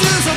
す